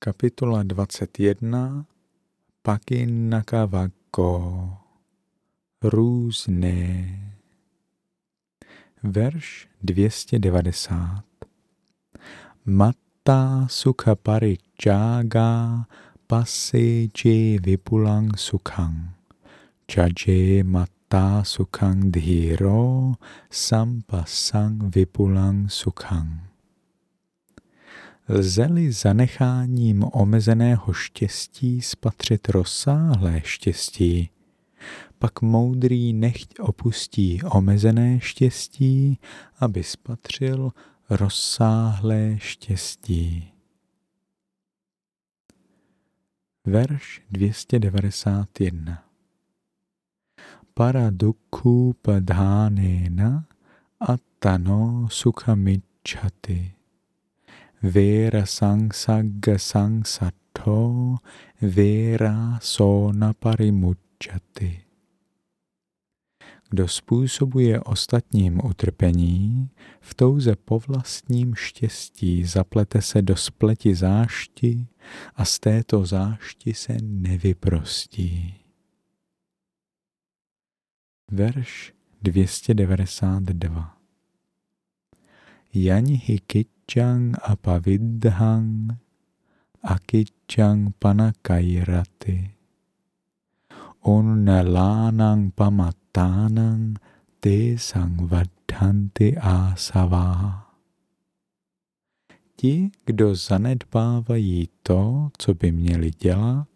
Kapitola 21 Pakinakavako Různé. Verš 290 Matta sukha parichaga pasichi vipulang sukhang. Chaje matta sukhang dhiro sampasang vipulang sukhang Lze-li zanecháním omezeného štěstí spatřit rozsáhlé štěstí, pak moudrý nechť opustí omezené štěstí, aby spatřil rozsáhlé štěstí. Verš 291 Paradukhu padhanena attano sukhamichati Vera sangsagga sangsattho vera sona parimučaty. Kdo způsobuje ostatním utrpení, v touze po vlastním štěstí zaplete se do spleti zášti a z této zášti se nevyprostí. Verš 292 Janihi kičang apavidhang akičang panakairati unnalánang pamatánang te sangvadhanti asava. Ti, kdo zanedbávají to, co by měli dělat,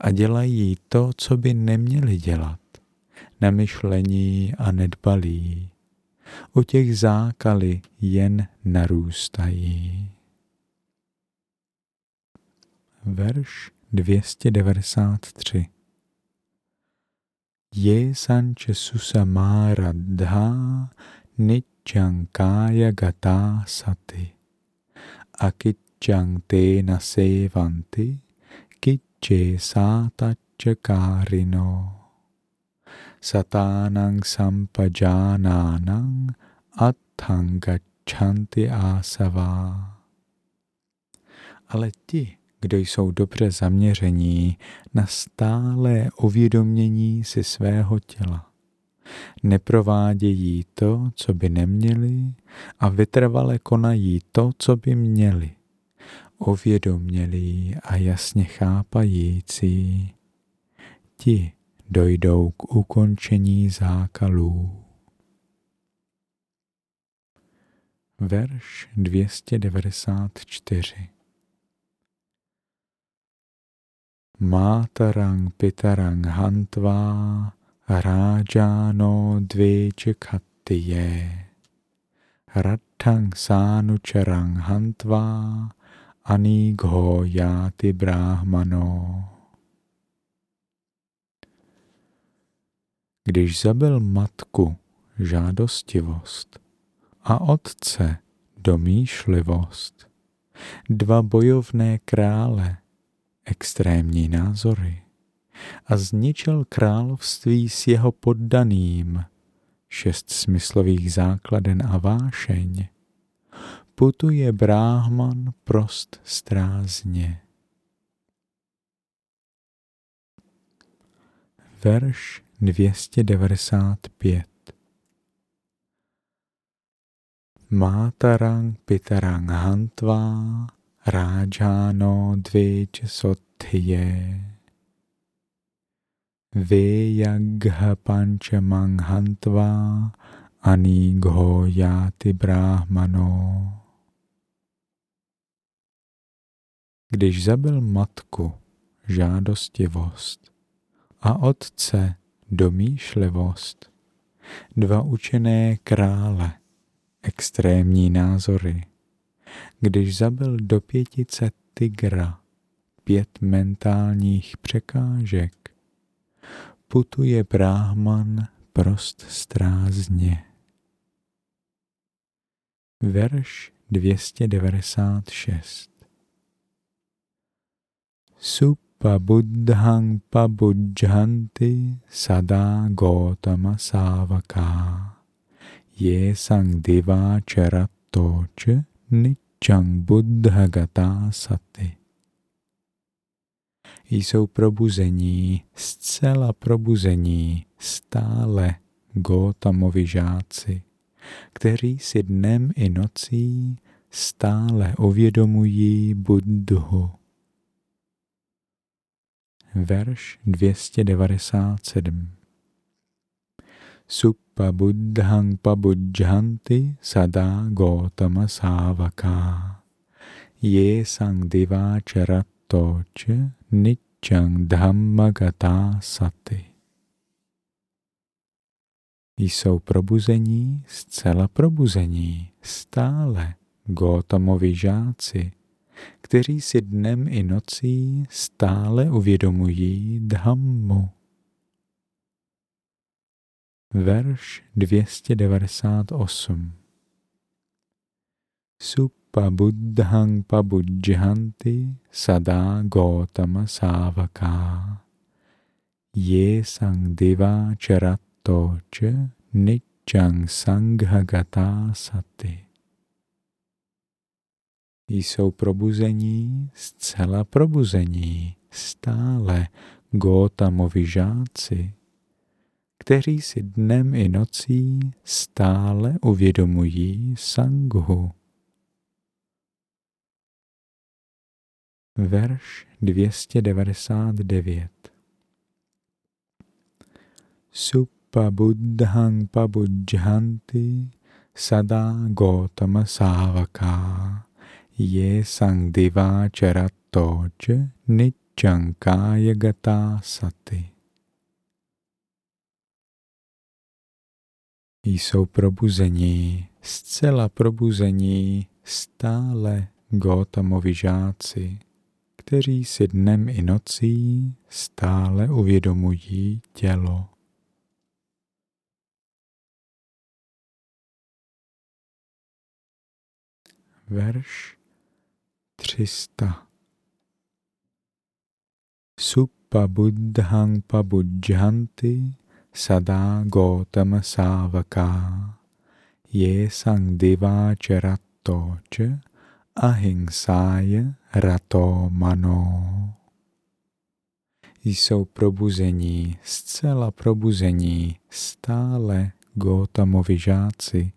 a dělají to, co by neměli dělat, namyšlení a nedbalí, u těch zákaly jen narůstají. Verš 293 Je sanče susamáradha ničankája gatá saty. Akičang te nasevanti kiče sáta čakárino satánang sampajánánang attangachanti asava. Ale ti, kdo jsou dobře zaměření na stále uvědomění si svého těla, neprovádějí to, co by neměli a vytrvale konají to, co by měli. Uvědomělí a jasně chápající, ti dojdou k ukončení zákalů. Verš 294 Mátarang pitarang hantva rážáno dvěčekhattyje rattang sánučarang hantva anigho játy brahmano. Když zabil matku žádostivost a otce domýšlivost, dva bojovné krále extrémní názory. A zničil království s jeho poddaným, šest smyslových základen a vášeň, putuje bráhman prost strázně. Verš 295 Mátarang pitarang hantva rážáno dvěč sothye Vejagha panchamang hantva anigho játy brahmano. Když zabil matku žádostivost a otce domýšlivost, dva učené krále, extrémní názory, když zabil do pětice tygra, pět mentálních překážek, putuje bráhman prost strázně. Verš 296 Sup Pabuddhang pabudžhanti sada gotama sávaká. Je sang diva čeratoč ničang buddha gata sati. jsou probuzení, zcela probuzení, stále Gótamovi žáci, kteří si dnem i nocí stále uvědomují Buddhu. Verš 297 Suppa buddhang pabudjanti sada Gotama Savaka Ye sang diváčaratoče ničang dhammagata sati. Jsou probuzení, zcela probuzení, stále Gótamovi žáci, kteří si dnem i nocí stále uvědomují Dhammu. Verš 298 Suppa buddhang pabudjanti sada Gotama Savaka Ye sang diva charat toče ničang sanghagata sati. Jsou probuzení, zcela probuzení, stále Gótamovi žáci, kteří si dnem i nocí stále uvědomují sanghu. Verš 299 Sup pabuddhang pabujjanti sada Gotama Savaka ye sang diva charatoče nichankaya gata sati. Jsou probuzení, zcela probuzení, stále Gotamovi žáci, kteří si dnem i nocí stále uvědomují tělo. verš 300. Suppa buddhang pabudjanti sada Gotama Savaka ye sang diváčeratoče ahingsáje rato mano. Jsou probuzení, zcela probuzení, stále Gótamovi žáci,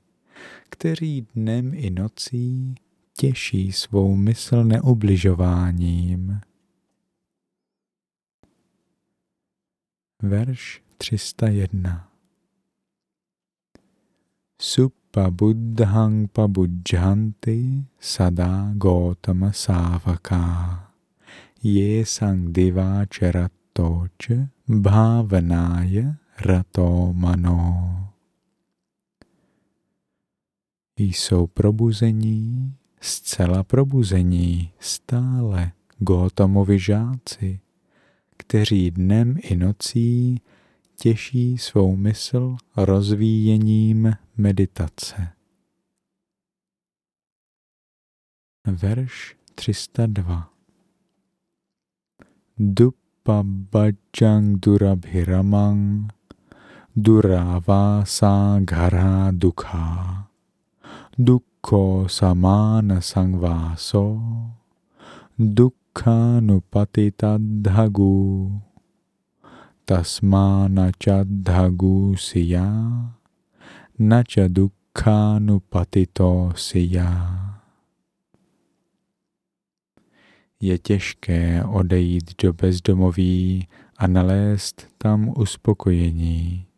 kteří dnem i nocí těší svou mysl neubližováním. Verš 301 Suppa buddhang pabudjanti sada Gotama Savaka. Ye sang diváčeratoče bhavanaya rato mano. Jsou probuzení zcela probuzení, stále Gótamovi žáci, kteří dnem i nocí těší svou mysl rozvíjením meditace. Verš 302 Dupa bhajang durabhiramang duravasa ghara dukha duk Ko samana sangvaso dukkhanupatitadhagu tasmana chadhagu siya nacha dukkhanupatito siya. Je těžké odejít do bezdomoví a nalézt tam uspokojení.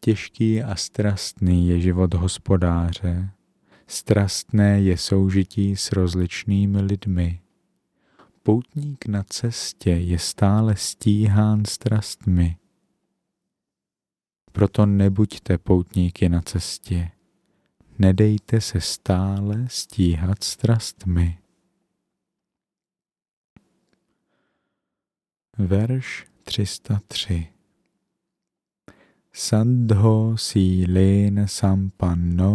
Těžký a strastný je život hospodáře Strastné je soužití s rozličnými lidmi. Poutník na cestě je stále stíhán strastmi. Proto nebuďte poutníky na cestě. Nedejte se stále stíhat strastmi. Verš 303 Sandho sílén sampanno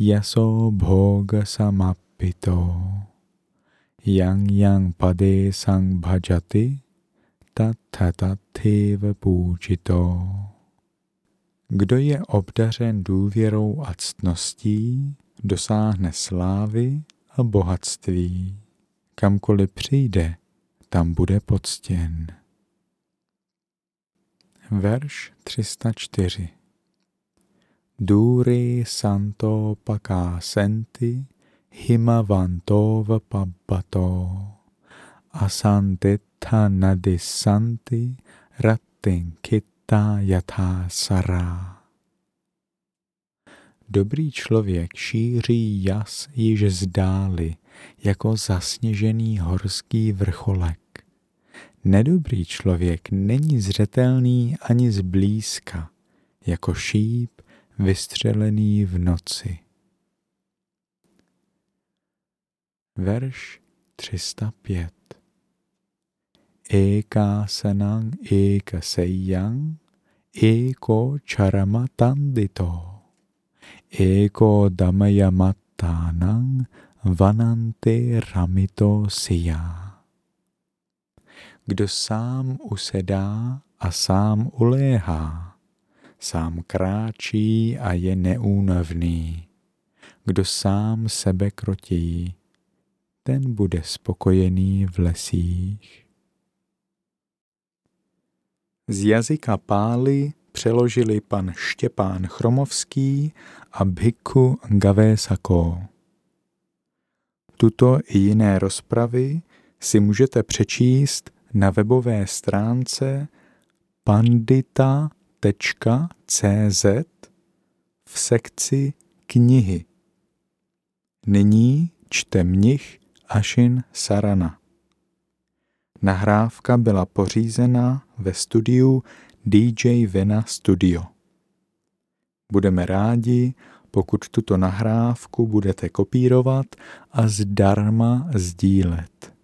yaso bhoga samapito yang yang pade sang bhajati tathatatheva půjito. Kdo je obdařen důvěrou a ctností, dosáhne slávy a bohatství. Kamkoliv přijde, tam bude poctěn. Verš 304 Duri santo paká senti himavantova pabbato asantita nadisanti rattinkita yatha sara. Dobrý člověk šíří jas již zdáli, jako zasněžený horský vrcholek. Nedobrý člověk není zřetelný ani zblízka, jako šíp vystřelený v noci. Verš 305 Eka sanang eka seyang eko charamatandito eko damayamattanang vanante ramito siya. Kdo sám usedá a sám uléhá, sám kráčí a je neúnavný. Kdo sám sebe krotí, ten bude spokojený v lesích. Z jazyka pály přeložili pan Štěpán Chromovský a Bhikkhu Gavésako. Tuto i jiné rozpravy si můžete přečíst na webové stránce pandita.cz v sekci knihy. Nyní čte mnich Ashin Sarana. Nahrávka byla pořízena ve studiu DJ Vena Studio. Budeme rádi, pokud tuto nahrávku budete kopírovat a zdarma sdílet.